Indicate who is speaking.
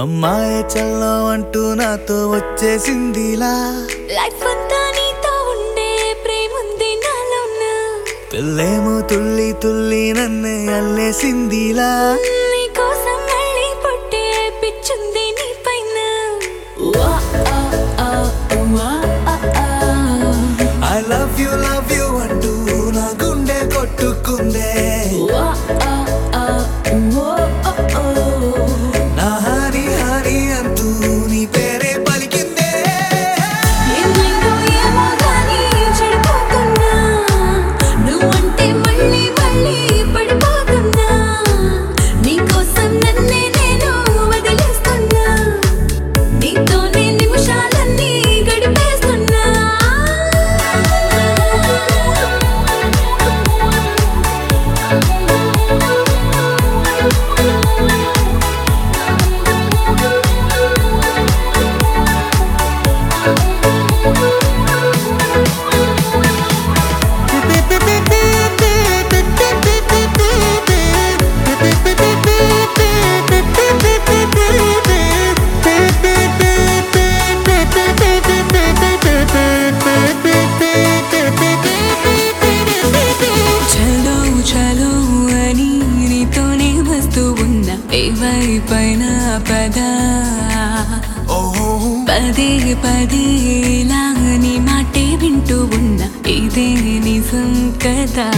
Speaker 1: అమ్మాయి చల్లో అంటూ నాతో వచ్చేసిందిలా.
Speaker 2: లైఫ్ అంతా నీతో ఉండే ప్రేముంది నాలోన?
Speaker 1: పిల్లేమో తుల్లి తుల్లి నన్నే అల్లేసిందిలా.
Speaker 2: నీ కోసం మళ్ళీ పుట్టే పిచ్చుంది నీ పైన.
Speaker 1: ఐ లవ్ యు
Speaker 2: పదా. పదే పదే ఇలా నీ మాటే వింటూ ఉన్నా. ఇదే నిజం కదా.